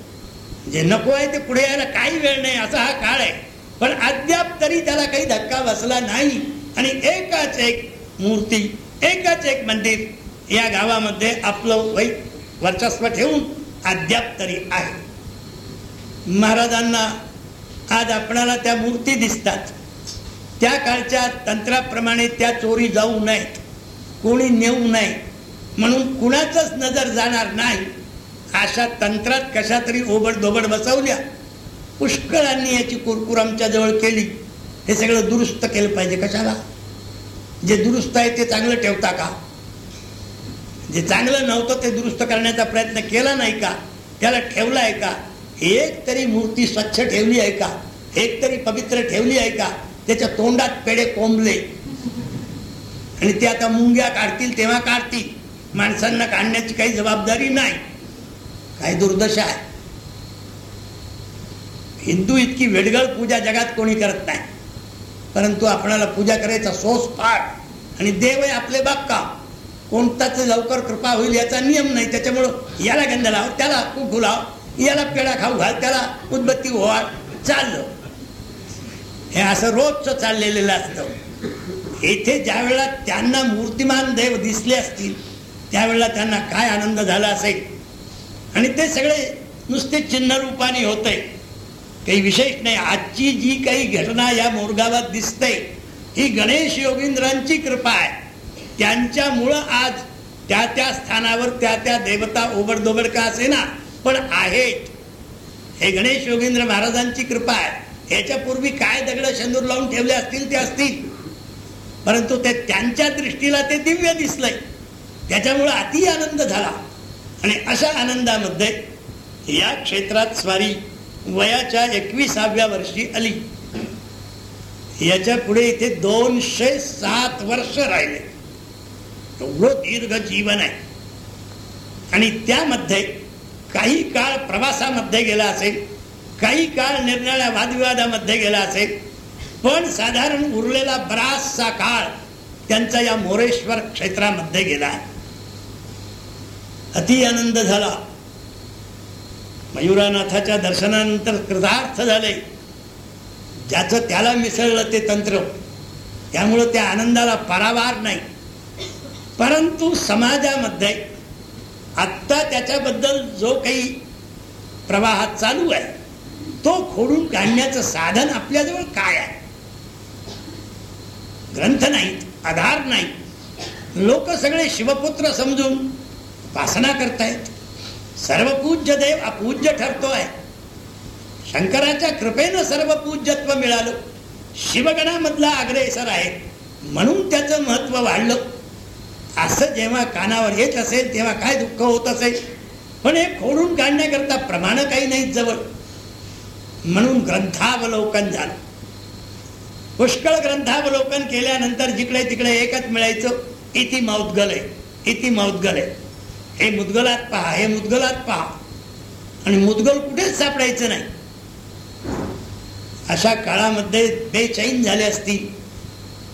जे नको आहे ते पुढे यायला काही वेळ नाही. असा हा काळ आहे. पण अद्याप तरी त्याला काही धक्का बसला नाही. आणि एकाच एक मूर्ती एकाच एक मंदिर या गावामध्ये आपलं वै वर्चस्व ठेवून अद्याप तरी आहे. महाराजांना आज आपणाला त्या मूर्ती दिसतात. त्या काळच्या तंत्राप्रमाणे त्या चोरी जाऊ नयेत. कोणी नेऊ नये. म्हणून कुणाचंच नजर जाणार नाही. अशा तंत्रात कशा तरी ओबड दोबड बसवल्या. पुष्कळांनी याची कुरकुर आमच्याजवळ केली. हे सगळं दुरुस्त केलं पाहिजे कशाला? जे दुरुस्त आहे ते चांगलं ठेवता का? जे चांगलं नव्हतं ते दुरुस्त करण्याचा प्रयत्न केला नाही का? त्याला ठेवला आहे का? एक तरी मूर्ती स्वच्छ ठेवली आहे का? एक तरी पवित्र ठेवली आहे का? त्याच्या तोंडात पेढे कोंबले. आणि ते आता मुंग्या काढतील तेव्हा काढतील. माणसांना काढण्याची काही जबाबदारी नाही. काही दुर्दशा आहे. हिंदू इतकी वेडगळ पूजा जगात कोणी करत नाही. परंतु आपणाला पूजा करायचा सोस पाठ आणि देव आहे आपले बाप का? कोणताच लवकर कृपा होईल याचा नियम नाही. त्याच्यामुळं याला गंध लाव त्याला कुंकू लाव याला पेढा खाऊ घाल त्याला उदबत्ती ओवाळ चाललं. हे असं रोजचं चाललेलं असतं. येथे ज्या वेळेला त्यांना मूर्तिमान देव दिसले असतील त्यावेळेला त्यांना काय आनंद झाला असेल? आणि ते सगळे नुसते चिन्ह रूपाने होते काही विशेष नाही. आजची जी काही घटना या मोरगावात दिसते ही गणेश योगींद्रांची कृपा आहे. त्यांच्यामुळं आज त्या त्या स्थानावर त्या त्या देवता ओबडदोबड का असे ना पण आहेत. हे गणेश योगेंद्र महाराजांची कृपा आहे. याच्यापूर्वी काय दगड शेंदूर लावून ठेवले असतील ते असतील. परंतु ते त्यांच्या दृष्टीला ते दिव्य दिसलंय. त्याच्यामुळं अति आनंद झाला. आणि अशा आनंदामध्ये या क्षेत्रात स्वारी वयाच्या एकविसाव्या वर्षी आली. याच्यापुढे इथे दोनशे सात वर्ष राहिले. एवढं दीर्घ जीवन आहे. आणि त्यामध्ये काही काळ प्रवासामध्ये गेला असेल काही काळ निर्णया वादविवादामध्ये गेला असेल पण साधारण उरलेला बराचसा काळ त्यांचा या मोरेश्वर क्षेत्रामध्ये गेला. अति आनंद झाला. मयुरानाथाच्या दर्शनानंतर कृतार्थ झाले. ज्याचं त्याला मिसळलं ते तंत्र. त्यामुळं त्या आनंदाला परावार नाही. परंतु समाजामध्ये आत्ता त्याच्याबद्दल जो काही प्रवाह चालू आहे तो खोडून काढण्याचं साधन आपल्याजवळ काय आहे? ग्रंथ नाहीत आधार नाही. लोक सगळे शिवपुत्र समजून उपासना करतायत. सर्व पूज्य देव अपूज्य ठरतोय शंकराच्या कृपेनं सर्व पूज्यत्व मिळालं. शिवगणामधला अग्रेसर आहे. म्हणून त्याचं महत्त्व वाढलं. असं जेव्हा कानावर येत असेल तेव्हा काय दुःख होत असेल? पण हे खोडून काढण्याकरता प्रमाण काही नाही जवळ. म्हणून ग्रंथावलोकन झालं. पुष्कळ ग्रंथावलोकन केल्यानंतर जिकडे तिकडे एकच मिळायचं इति मौद्गल आहे इति मौद्गल. आहे हे मुदगलात पहा हे मुदगलात पहा. आणि मुदगल कुठेच सापडायचं नाही. अशा काळामध्ये बेचैन झाले असतील.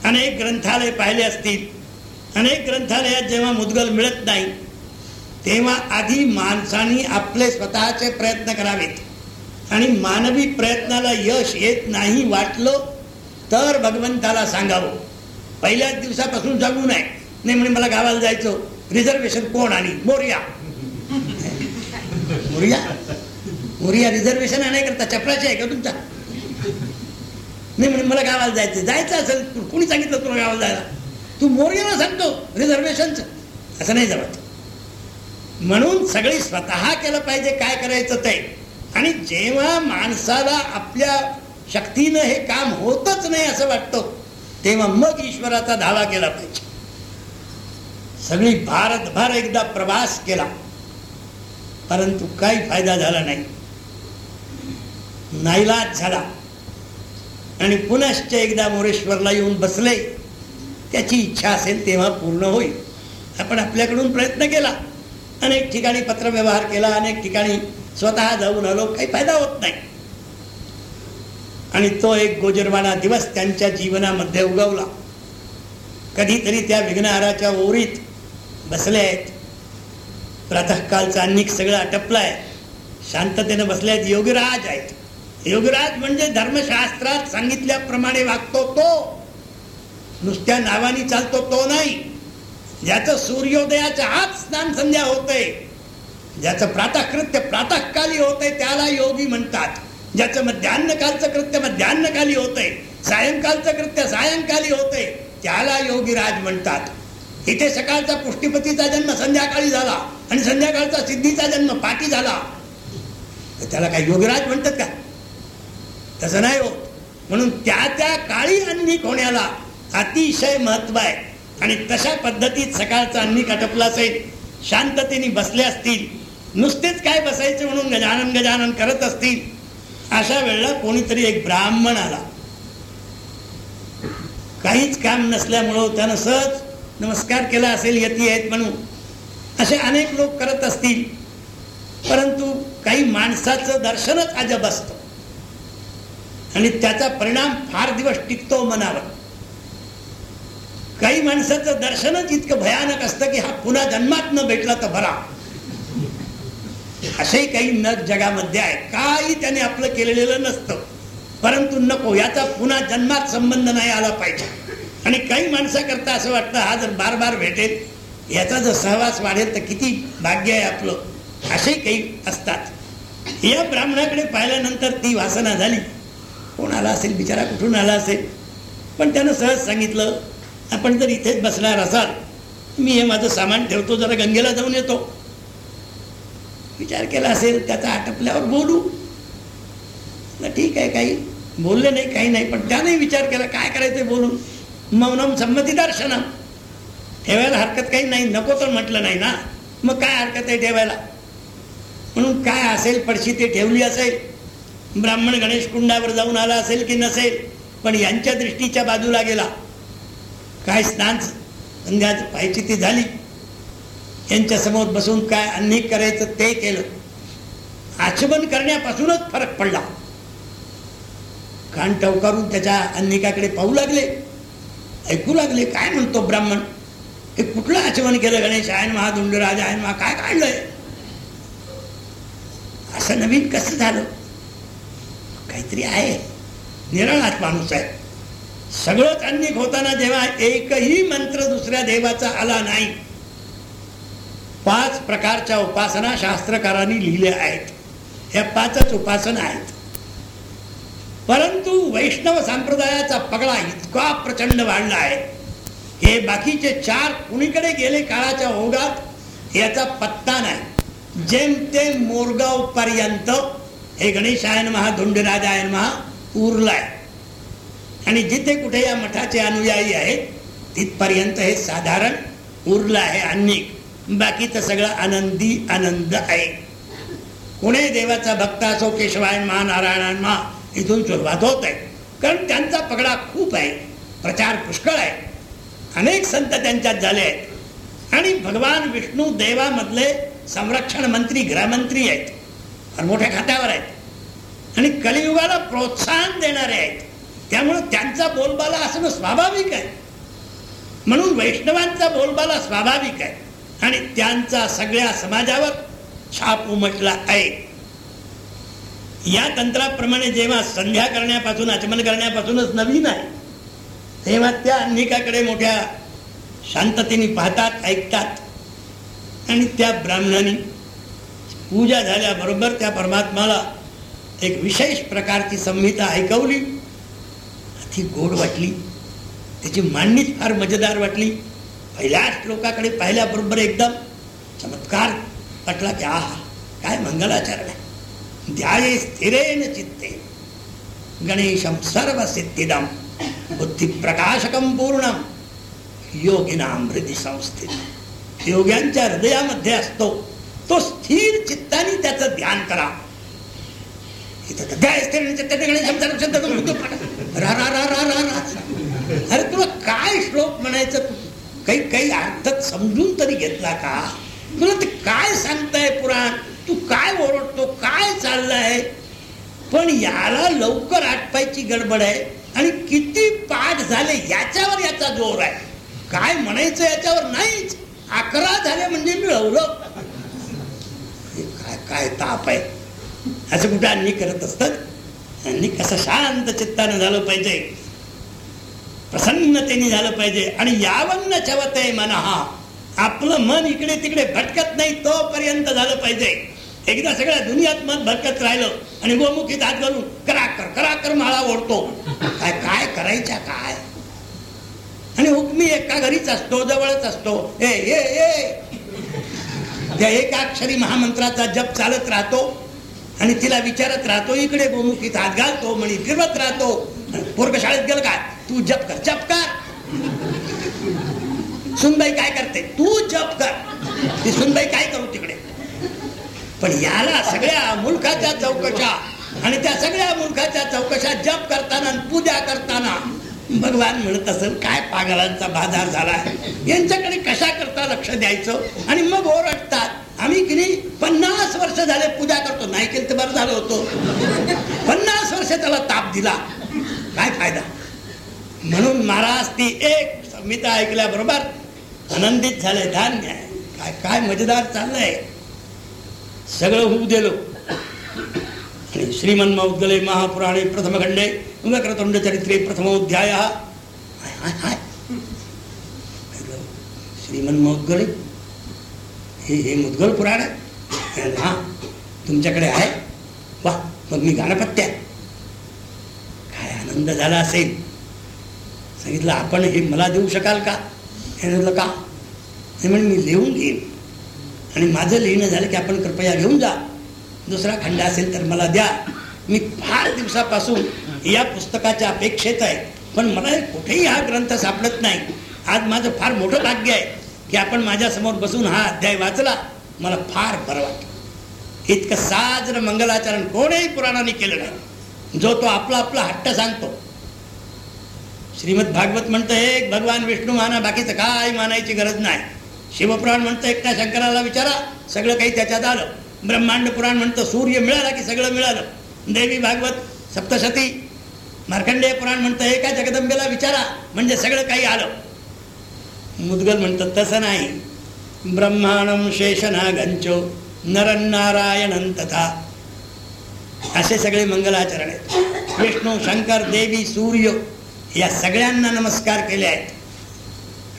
अनेक ग्रंथालय पाहिले असतील. अनेक ग्रंथालयात जेव्हा मुदगल मिळत नाही तेव्हा आधी माणसाने आपले स्वतःचे प्रयत्न करावेत. आणि मानवी प्रयत्नाला यश येत नाही वाटलं तर भगवंताला सांगावं. पहिल्याच दिवसापासून सांगू नये. नाही म्हणे मला गावाला जायचं रिझर्वेशन कोण आली मोर्या. मोर्या? मोर्या रिझर्वेशन नाही करता चपराशी आहे का तुमचा नाही म्हणे मला गावाला जायचं जायचं असेल कोणी सांगितलं तुला गावाला जायला? तू मोर्याला सांगतो रिझर्वेशनच असं नाही जमत. म्हणून सगळी स्वतः केलं पाहिजे काय करायचं ते. आणि जेव्हा माणसाला आपल्या शक्तीनं हे काम होतच नाही असं वाटतं तेव्हा मग ईश्वराचा धावा केला पाहिजे. सगळी भारतभर एकदा प्रवास केला. परंतु काही फायदा झाला नाही. नाईलाज झाला. आणि पुनश्च एकदा मोरेश्वरला येऊन बसले. त्याची इच्छा असेल तेव्हा पूर्ण होईल. आपण आपल्याकडून प्रयत्न केला. अनेक ठिकाणी पत्रव्यवहार केला. अनेक ठिकाणी स्वतः जाऊन आलो. काही फायदा होत नाही. आणि तो एक गोजरवाना दिवस त्यांच्या जीवनामध्ये उगवला. कधीतरी त्या विघ्नहाराच्या ओरीत बसले आहेत. प्रातःकालचा अन्निक सगळं टपलाय. शांततेनं बसले आहेत. योगीराज आहेत. योगराज म्हणजे धर्मशास्त्रात सांगितल्याप्रमाणे वागतो तो. नुसत्या नावानी चालतो तो नाही. ज्याचं सूर्योदयाच्या आत स्नान संध्या होते ज्याचं प्रातःकृत्य प्रातःकाली होते त्याला योगी म्हणतात. ज्याचं मध्यान्हकालचं कृत्य मध्यान्हकाली होते सायंकालचं कृत्य सायंकाली होते त्याला योगीराज म्हणतात. इथे सकाळचा पुष्टीपतीचा जन्म संध्याकाळी झाला. आणि संध्याकाळचा सिद्धीचा जन्म पाठी झाला. त्याला काय योगराज म्हणतात का? तसं नाही हो. म्हणून त्या त्या काळी अन्निक होण्याला अतिशय महत्त्व आहे. आणि तशा पद्धतीत सकाळचा अन्निक आटपला असेल शांततेने बसले असतील. नुसतेच काय बसायचे म्हणून गजानन गजानन करत असतील. अशा वेळेला कोणीतरी एक ब्राह्मण आला. काहीच काम नसल्यामुळं त्यानं सहज नमस्कार केला असेल यती आहेत म्हणून. असे अनेक लोक करत असतील परंतु काही माणसाचं दर्शनच अजब असतं. आणि त्याचा परिणाम फार दिवस टिकतो मनावर. काही माणसाचं दर्शनच इतकं भयानक असतं की हा पुन्हा जन्मात न भेटला तर भरा असेही काही नग जगामध्ये आहे काही त्याने आपलं केलेलं नसतं. परंतु नको याचा पुन्हा जन्मात संबंध नाही आला पाहिजे. आणि काही माणसाकरता असं वाटतं हा जर बार बार भेटेल याचा जर सहवास वाढेल तर किती भाग्य आहे आपलं. असे काही असतात. या ब्राह्मणाकडे पाहिल्यानंतर ती वासना झाली. कोण आला असेल बिचारा कुठून आला असेल? पण त्यानं सहज सांगितलं आपण जर इथेच बसणार असाल मी हे माझं सामान ठेवतो जरा गंगेला जाऊन येतो. विचार केला असेल त्याचा आटपल्यावर बोलू. ठीक आहे काही बोलले नाही काही नाही पण त्याने विचार केला काय करायचं बोलून? मौनम संमती दर्शनम ठेवायला हरकत काही नाही नको तर म्हटलं नाही ना. मग काय हरकत आहे ठेवायला? म्हणून काय असेल पडशी ते ठेवली असेल. ब्राह्मण गणेश कुंडावर जाऊन आला असेल की नसेल पण यांच्या दृष्टीच्या बाजूला गेला. काय स्नान संध्या पाहिजे ती झाली. यांच्या समोर बसून काय अन्य करायचं ते केलं. आचमन करण्यापासूनच फरक पडला. कान टवकारून त्याच्या अन्निकाकडे पाहू लागले. ऐकू लागले काय म्हणतो ब्राह्मण? हे कुठलं आचमन केलं गणेश? आहे महादुंड राजा आहे महा काय काढलंय? असं नवीन कसं झालं? काहीतरी आहे. निराळात माणूस आहे. सगळंच अन्निक होताना जेव्हा एकही मंत्र दुसऱ्या देवाचा आला नाही. पाच प्रकारच्या उपासना शास्त्रकारांनी लिहिल्या आहेत. ह्या पाचच उपासना आहेत. परंतु वैष्णव संप्रदायाचा पगडा इतका प्रचंड वाढला आहे. हे बाकीचे चार कुणीकडे गेले काळाच्या ओघात याचा पत्ता नाही. जेमतेम मोरगाव पर्यंत हे गणेशायन महा धुंडराजायन महा उरलाय. आणि जिथे कुठे या मठाचे अनुयायी आहेत तिथपर्यंत हे साधारण उरलं आहे अनेक बाकीचं सगळं आनंदी आनंद आहे. कुणे देवाचा भक्त असो केशवायन महा नारायण महा इथून सुरुवात होत आहे कारण त्यांचा पगडा खूप आहे प्रचार पुष्कळ आहे. अनेक संत त्यांच्यात झाले आहेत. आणि भगवान विष्णू देवामधले संरक्षण मंत्री गृहमंत्री आहेत. फार मोठ्या खात्यावर आहेत. आणि कलियुगाला प्रोत्साहन देणारे आहेत. त्यामुळं त्यांचा बोलबाला असणं स्वाभाविक आहे. म्हणून वैष्णवांचा बोलबाला स्वाभाविक आहे. आणि त्यांचा सगळ्या समाजावर छाप उमटला आहे. या तंत्राप्रमाणे जेव्हा संध्या करण्यापासून आचमन करण्यापासूनच नवीन आहे तेव्हा त्या अन्निकाकडे मोठ्या शांततेने पाहतात ऐकतात. आणि त्या ब्राह्मणाने पूजा झाल्याबरोबर त्या परमात्माला एक विशेष प्रकारची संहिता ऐकवली. ती गोड वाटली. त्याची मांडणीच फार मजेदार वाटली. पहिल्या श्लोकाकडे पाहिल्याबरोबर एकदम चमत्कार वाटला की आहा काय मंगलाचरण आहे. ध्याये स्थिरेन चित्ते। गणेशम सर्व सिद्धिदम बुद्धी प्रकाशकम पूर्णम योगिनाम हृदय संस्थित। योग्यांच्या हृदयामध्ये असतो तो स्थिर चित्ताने त्याचं ध्यान करा। अरे तुला काय श्लोक म्हणायचं? काही काही अर्थ समजून तरी घेतला का? तुला ते काय सांगताय पुराण? तू काय ओरडतो काय चाललंय? पण याला लवकर आटपायची गडबड आहे आणि किती पाठ झाले याच्यावर याचा जोर आहे. काय म्हणायचं याच्यावर नाहीच. अकरा झाले म्हणजे मिळवलं काय काय ताप आहे. असं कुठे अन्नी करत असतात? अन्नी कसं शांत चित्तानं झालं पाहिजे. प्रसन्नतेने झालं पाहिजे. आणि यावन्न आहे मन हा आपलं मन इकडे तिकडे भटकत नाही तोपर्यंत झालं पाहिजे. एकदा सगळ्या दुनियात मन भटकत राहिलं आणि गोमुखीत हात घालून कराकर कराकर माळा ओढतो. काय काय करायच्या काय? आणि हुकमी एका घरीच असतो जवळच असतो. ए ए ए. त्या एकाक्षरी महामंत्राचा जप चालत राहतो आणि तिला विचारत राहतो इकडे गोमुखीत हात घालतो म्हणे फिरवत राहतो. पोरग शाळेत गेलं काय तू जप कर जप कर. सुनबाई काय करते? तू जप कर. ती सुनबाई काय करू तिकडे? पण याला सगळ्या मुलखाच्या चौकशा आणि त्या सगळ्या मुलखाच्या चौकशा जप करताना पूजा करताना भगवान म्हणत असेल काय पागलांचा बाजार झाला यांच्याकडे कशा करता लक्ष द्यायचं? आणि मग ओरडतात. आम्ही की नाही पन्नास वर्ष झाले पूजा करतो. नाही केलं तर बरं झालं होतं. पन्नास वर्ष त्याला ताप दिला. काय फायदा? म्हणून महाराज ती एक संहिता ऐकल्याबरोबर आनंदित झाले धान्य काय काय मजेदार चाललंय. सगळं होऊ दिलो आणि श्रीमन मौद्गले महापुराणे प्रथमखंडे वक्रतुंड चरित्रे प्रथमोध्याय. हाय श्रीमन मौद्गले हे हे मुद्गल पुराण आहे. हा तुमच्याकडे आहे? वा मग मी गाणपत्या. काय आनंद झाला असेल. सांगितलं आपण हे मला देऊ शकाल का? हे म्हटलं का? हे म्हणे मी लिहून घेईन. आणि माझं लिहिणं झालं की आपण कृपया घेऊन जा. दुसरा खंड असेल तर मला द्या. मी फार दिवसापासून या पुस्तकाच्या अपेक्षेत आहे. पण मला कुठेही हा ग्रंथ सापडत नाही. आज माझं फार मोठं भाग्य आहे की आपण माझ्यासमोर बसून हा अध्याय वाचला. मला फार बरं वाटलं. इतकं साजरं मंगलाचरण कोणीही पुराणाने केलं नाही. जो तो आपला आपला हट्ट सांगतो श्रीमद भागवत म्हणतं एक भगवान विष्णू माना बाकीचं काय मानायची गरज नाही. शिवपुराण म्हणतं एकटा शंकराला विचारा सगळं काही त्याच्यात आलं. ब्रह्मांड पुराण म्हणतं सूर्य मिळाला की सगळं मिळालं. देवी भागवत सप्तशती. मार्कंडेय पुराण म्हणतं एका जगदंबेला विचारा म्हणजे सगळं काही आलं. मुदगल म्हणतं तसं नाही. ब्रह्मांडम शेषनागंच नरनारायणन तथा. असे सगळे मंगलाचरण आहेत. विष्णू शंकर देवी सूर्य या सगळ्यांना नमस्कार केले आहेत.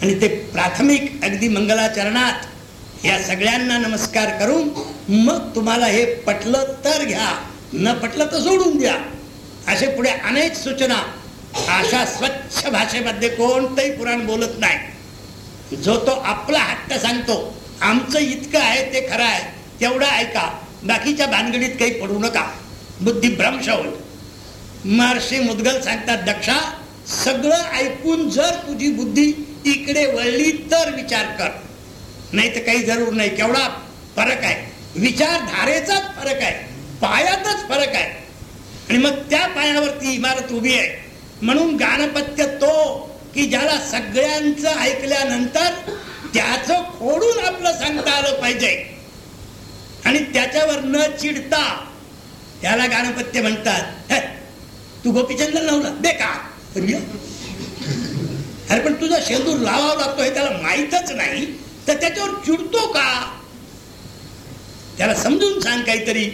आणि ते प्राथमिक अगदी मंगलाचरणात या सगळ्यांना नमस्कार करून मग तुम्हाला हे पटलं तर घ्या न पटलं तर सोडून द्या. असे पुढे अनेक सूचना अशा स्वच्छ भाषेमध्ये कोणतंही पुराण बोलत नाही. जो तो आपला हट्ट सांगतो आमचं इतकं आहे ते खरं आहे तेवढं ऐका. बाकीच्या भानगडीत काही पडू नका. बुद्धी भ्रंश होईल. महर्षी मुदगल सांगतात दक्षा सगळं ऐकून जर तुझी बुद्धी इकडे वळली तर विचार कर. नाही तर काही जरूर नाही. केवढा फरक आहे? विचारधारेचाच फरक आहे. पायातच फरक आहे. आणि मग त्या पायावरती इमारत उभी आहे. म्हणून गाणपत्य तो की ज्याला सगळ्यांचं ऐकल्यानंतर त्याचं खोडून आपलं सांगता आलं पाहिजे. आणि त्याच्यावर न चिडता त्याला गाणपत्य म्हणतात. तू गोपीचंद लावला? का अरे पण तुझा शेंदूर लावावा लागतो हे त्याला माहीतच नाही. तर त्याच्यावर चिडतो का? त्याला समजून सांग काहीतरी.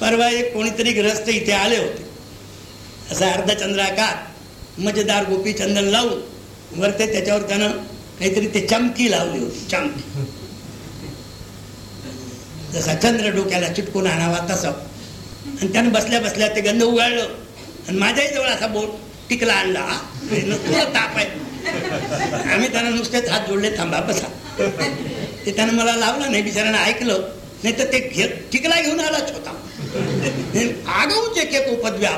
परवा एक कोणीतरी ग्रस्त इथे आले होते. असा अर्धचंद्राकार मजेदार गोपी चंदन लावून वरते त्याच्यावर त्यानं काहीतरी ते चमकी लावली होती चमकी. जसा चंद्र डोक्याला चिटकून आणावा तसं. आणि त्यानं बसल्या बसल्या ते गंध उगाळलं. आणि माझ्याही जवळ असा बोट टिकला आणला तुला ताप आहे आम्ही त्यांना नुसतेच हात जोडले थांबा बसा. ते त्यानं मला लावलं नाही बिचारानं ऐकलं. नाही तर ते घे टिकला घेऊन आलाच होता. आगवचे केक उपद्व्या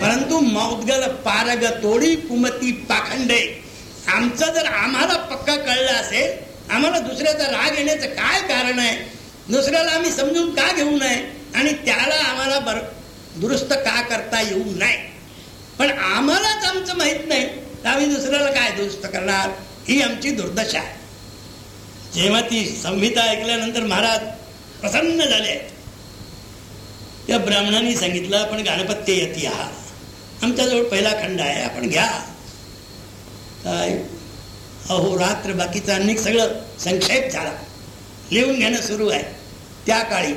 परंतु मौद्गल पारग तोडी कुमती पाखंडे. आमचं जर आम्हाला पक्का कळलं असेल आम्हाला दुसऱ्याचा राग येण्याचं काय कारण आहे? दुसऱ्याला आम्ही समजून का घेऊ नये? आणि त्याला आम्हाला बर दुरुस्त का करता येऊ नये? पण आम्हालाच आमचं माहीत नाही. तर आम्ही दुसऱ्याला काय दुरुस्त करणार? ही आमची दुर्दशा आहे. जेव्हा ती संहिता ऐकल्यानंतर महाराज प्रसन्न झाले. आहेत त्या ब्राह्मणांनी सांगितलं आपण गणपत्य यती आहात. आमच्याजवळ पहिला खंड आहे आपण घ्या. काय अहो रात्र बाकीचं अनेक सगळं संक्षेप झाला. लिहून घेणं सुरू आहे. त्या काळी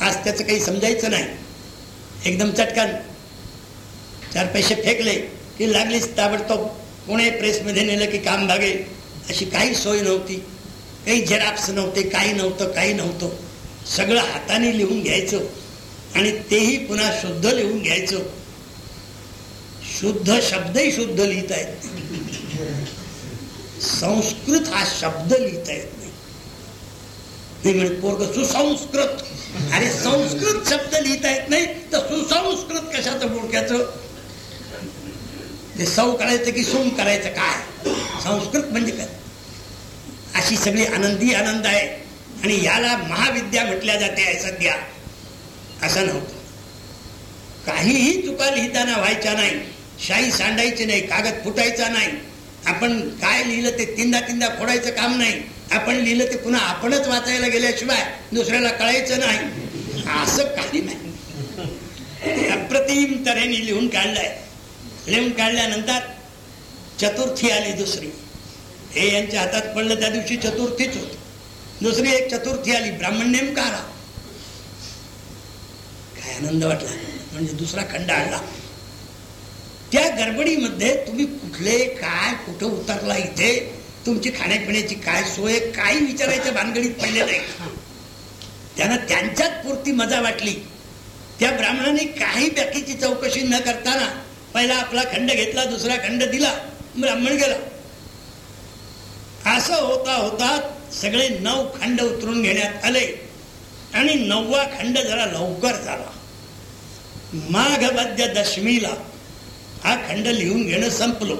आज त्याचं काही समजायचं नाही. एकदम चटकन. चार पैसे फेकले की लागलीच ताबडतोब पुणे प्रेसमध्ये नेलं की काम भागेल अशी काही सोय नव्हती. काही झेराप्स नव्हते काही नव्हतं काही नव्हतं. सगळं हाताने लिहून घ्यायचं आणि तेही पुन्हा शुद्ध लिहून घ्यायचं. शुद्ध शब्दही शुद्ध लिहिता येत नाही. संस्कृत हा शब्द लिहिता येत नाही. म्हणजे पोरग सुसंस्कृत. अरे संस्कृत शब्द लिहिता येत नाही तर सुसंस्कृत कशाचं बोडक्याचं ते सौ करायचं की सोम करायचं काय? संस्कृत म्हणजे काय? अशी सगळी आनंदी आनंद आहे. आणि याला महाविद्या म्हटल्या जाते आहे सध्या. असं नव्हतं. काहीही चुका लिहिताना व्हायच्या नाही. शाई सांडायची नाही कागद फुटायचा नाही. आपण काय लिहिलं ते तीनदा तीनदा फोडायचं काम नाही. आपण लिहिलं ते पुन्हा आपणच वाचायला गेल्याशिवाय दुसऱ्याला कळायचं नाही. असं काही नाही. अप्रतिम तऱ्हेने लिहून काढलंय. लिहून काढल्यानंतर चतुर्थी आली दुसरी. हे यांच्या हातात पडलं त्या दिवशी चतुर्थीच होती. दुसरी एक चतुर्थी आली ब्राह्मण नेमका आला. काय आनंद वाटला? म्हणजे दुसरा खंड आणला. त्या गडबडीमध्ये तुम्ही कुठले काय कुठं उतरला इथे? तुमची खाण्यापिण्याची काय सोय? काही विचारायच्या भानगडीत पडले नाही. त्यांना त्यांच्यात पुरती मजा वाटली. त्या ब्राह्मणाने काही बाकीची चौकशी न करताना पहिला आपला खंड घेतला दुसरा खंड दिला ब्राह्मण गेला. असं होता होता सगळे नऊ खंड उतरून घेण्यात आले. आणि नववा खंड जरा लवकर झाला. माघवद्य दशमीला हा खंड लिहून घेणं संपलो.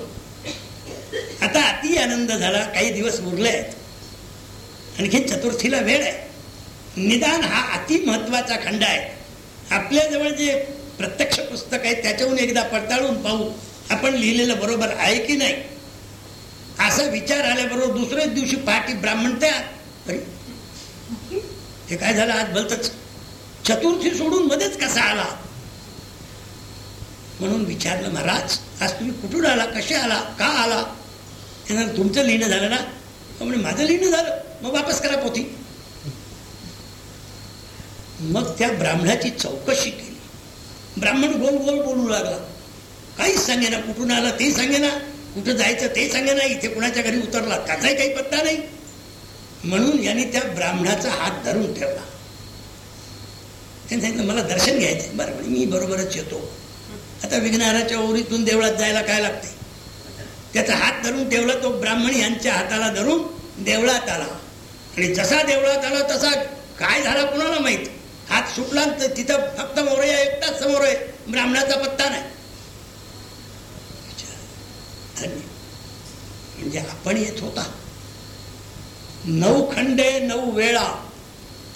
आता अति आनंद झाला काही दिवस उरले आहेत. आणखी चतुर्थीला वेळ आहे. निदान हा अति महत्त्वाचा खंड आहे. आपल्याजवळ जे प्रत्यक्ष पुस्तक आहे त्याच्याहून एकदा पडताळून पाहू आपण लिहिलेलं बरोबर आहे की नाही? असा विचार आल्याबरोबर दुसऱ्याच दिवशी पहाटी ब्राह्मण तयार. अरे हे काय झालं? आज भलतच चतुर्थी सोडून मध्येच कसा आला? म्हणून विचारलं महाराज आज तुम्ही कुठून आला? कसे आला? का आला? तुमचं लिहिणं झालं ना? म्हणजे माझं लिहिणं झालं. मग वापस करा पोथी. मग त्या ब्राह्मणाची चौकशी केली. ब्राह्मण गोल गोल बोलू लागला. काहीच सांगे ना कुठून आला ते सांगे ना कुठं जायचं ते सांगे ना इथे कुणाच्या घरी उतरला त्याचाही काही पत्ता नाही. म्हणून याने त्या ब्राह्मणाचा हात धरून ठेवला. त्याने सांगितलं मला दर्शन घ्यायचं बरं म्हणजे मी बरोबरच येतो. आता विघ्नाराच्या ओरीतून देवळात जायला काय लागते? त्याचा हात धरून ठेवला तो ब्राह्मण यांच्या हाताला धरून देवळात आला. आणि जसा देवळात आला तसा काय झाला कुणाला माहीत? हात सुटला तर तिथं फक्त मोरया एकटाच समोर आहे. ब्राह्मणाचा पत्ता नाही. म्हणजे आपण येत होता. नऊ खंडे नऊ वेळा.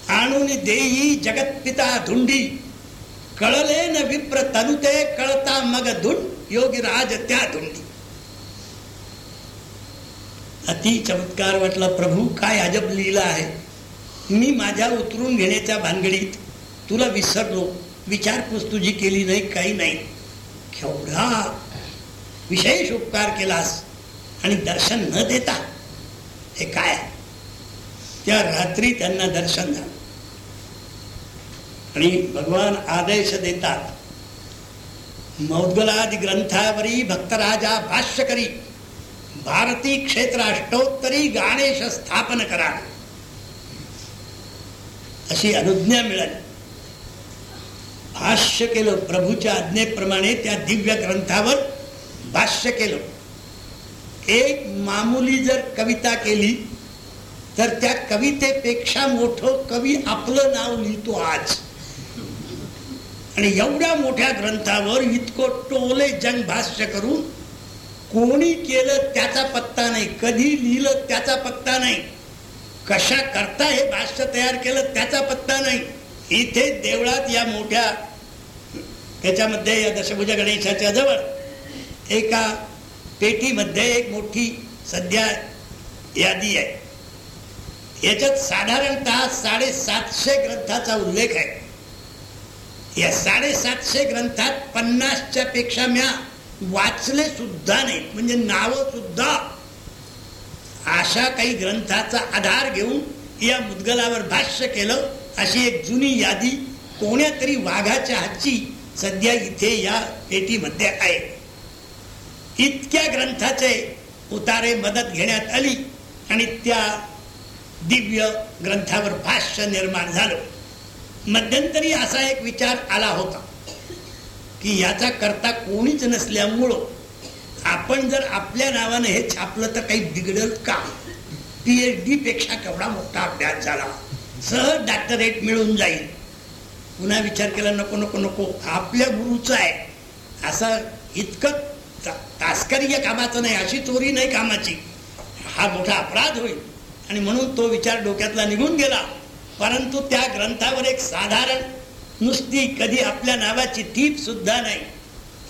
आणून देही जगत्पिता धुंडी. कळले न विप्र तनुते कळता मग धुंड. योगी राज त्या धुंडी. अति चमत्कार वाटला प्रभू काय अजब लिहिला आहे. मी माझ्या उतरून घेण्याच्या भानगडीत तुला विसरलो. विचारपूस तुझी केली नाही काही नाही. केवढा विशेष उपकार केलास आणि दर्शन न देता हे काय? त्या रात्री त्यांना दर्शन झालं. आणि भगवान आदेश देतात मौद्गलादी ग्रंथावरी भक्तराजा भाष्य करी भारती क्षेत्र अष्टोत्तरी गाणेश स्थापन करा. अशी अनुज्ञा मिळाली. भाष्य केलं. प्रभूच्या आज्ञेप्रमाणे त्या दिव्य ग्रंथावर भाष्य केलं. एक मामुली जर कविता केली तर त्या कवितेपेक्षा मोठं कवी आपलं नाव लिहितो आज. आणि एवढ्या मोठ्या ग्रंथावर इतकं टोले जंग भाष्य करून कोणी केलं त्याचा पत्ता नाही कधी लिहिलं त्याचा पत्ता नाही कशा करता हे भाष्य तयार केलं त्याचा पत्ता नाही. इथे देवळात या मोठ्या त्याच्यामध्ये या दशभुजा गणेशाच्या जवळ एका पेटीमध्ये एक मोठी सध्या यादी आहे. याच्यात साधारणतः साडेसातशे ग्रंथाचा उल्लेख आहे. या साडेसातशे ग्रंथात पन्नासच्या पेक्षा म्या वाचले सुद्धा नाही म्हणजे नावं सुद्धा. अशा काही ग्रंथाचा आधार घेऊन या मुदगलावर भाष्य केलं अशी एक जुनी यादी कोण्यातरी वाघाच्या हातची सध्या इथे या पेटीमध्ये आहे. इतक्या ग्रंथाचे उतारे मदत घेण्यात आली आणि त्या दिव्य ग्रंथावर भाष्य निर्माण झालं. मध्यंतरी असा एक विचार आला होता की याचा करता कोणीच नसल्यामुळं आपण जर आपल्या नावानं हे छापलं तर काही बिघडल का? पीएच डी पेक्षा केवढा मोठा अभ्यास झाला. सहज डॉक्टरेट मिळून जाईल. पुन्हा विचार केला नको नको नको आपल्या गुरुचं आहे. असं इतकं तास्कर्य कामाचं नाही अशी चोरी नाही कामाची. हा मोठा अपराध होईल. आणि म्हणून तो विचार डोक्यातला निघून गेला. परंतु त्या ग्रंथावर एक साधारण नुसती कधी आपल्या नावाची टीप सुद्धा नाही.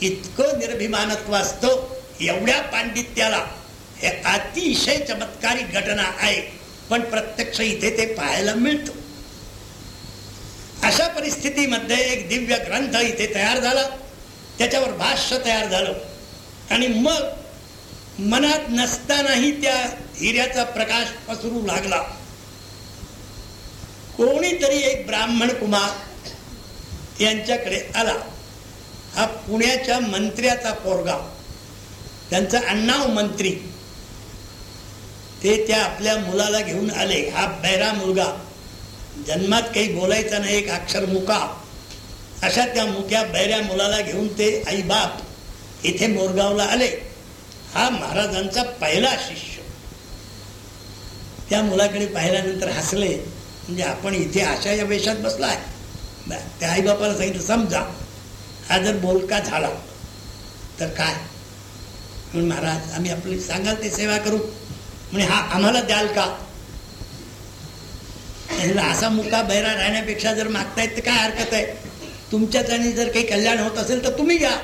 इतकं निर्भिमानत्व असतं एवढ्या पांडित्याला. हे अतिशय चमत्कारी घटना आहे. पण प्रत्यक्ष इथे ते पाहायला मिळतं. अशा परिस्थितीमध्ये एक दिव्य ग्रंथ इथे तयार झाला. त्याच्यावर भाष्य तयार झालं. आणि मग मनात नसतानाही त्या हिऱ्याचा प्रकाश पसरू लागला. कोणीतरी एक ब्राह्मण कुमार यांच्याकडे आला. हा पुण्याच्या मंत्र्याचा पोरगा. त्यांचा अण्णाव मंत्री. ते त्या आपल्या मुलाला घेऊन आले. हा बैरा मुलगा. जन्मात काही बोलायचा नाही एक अक्षर मुका. अशा त्या मुक्या बैऱ्या मुलाला घेऊन ते आईबाप इथे मोरगावला आले. हा महाराजांचा पहिला शिष्य. त्या मुलाकडे पाहिल्यानंतर हसले. म्हणजे आपण इथे अशा या वेशात बसला आहे त्या आईबापाला सांगितलं समजा हा जर बोलका झाला तर काय? म्हणून महाराज आम्ही आपली सांगाल ते सेवा करू. म्हणजे हा आम्हाला द्याल का? असा मुका बैरा राहण्यापेक्षा जर मागतायत तर काय हरकत आहे? तुमच्याच आणि जर काही कल्याण होत असेल तर तुम्ही घ्या.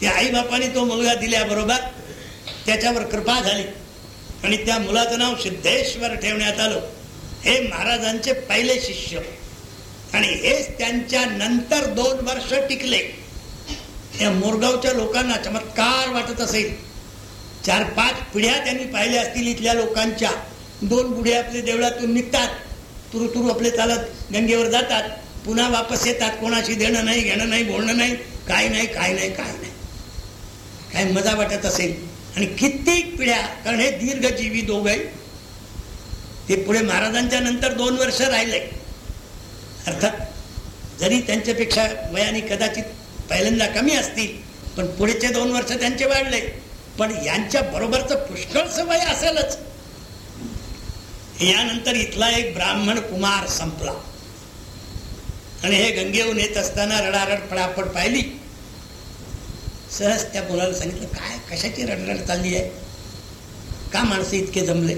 त्या आईबापाने तो मुलगा दिल्याबरोबर त्याच्यावर कृपा झाली. आणि त्या मुलाचं नाव सिद्धेश्वर ठेवण्यात आलं. हे महाराजांचे पहिले शिष्य. आणि हेच त्यांच्या नंतर दोन वर्ष टिकले. या मोरगावच्या लोकांना चमत्कार वाटत असेल. चार पाच पिढ्या त्यांनी पाहिल्या असतील इथल्या लोकांच्या. दोन बुढे आपले देवळातून निघतात. तुरु तुरु आपले चालत गंगेवर जातात. पुन्हा वापस येतात. कोणाशी देणं नाही घेणं नाही बोलणं नाही. काय नाही काय नाही काय नाही. काय मजा वाटत असेल. आणि कित्येक पिढ्या कारण हे दीर्घजीवी दोघे ते पुढे महाराजांच्या नंतर दोन वर्ष राहिले. अर्थात जरी त्यांच्यापेक्षा वयाने कदाचित पहिल्यांदा कमी असतील पण पुढेचे दोन वर्ष त्यांचे वाढले. पण यांच्या बरोबरचं पुष्कळ वय असेलच. यानंतर इथला एक ब्राह्मण कुमार संपला. आणि हे गंगेहून येत असताना रडारड फडाफड पाहिली. सहज त्या मुलाला सांगितलं काय कशाची रडरड चालली आहे? का माणसं इतके जमले?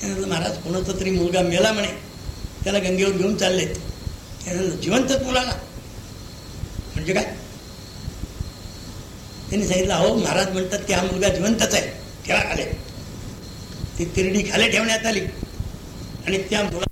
त्यानंतर महाराज कोणाचा तरी मुलगा मेला म्हणे. त्याला गंगेवर घेऊन चाललेत. त्यानंतर जिवंतच मुलाला. म्हणजे काय? त्यांनी सांगितलं हो महाराज म्हणतात की हा मुलगा जिवंतच आहे. ठेवा खाले ती तिरडी खाली ठेवण्यात आली. आणि त्या मुला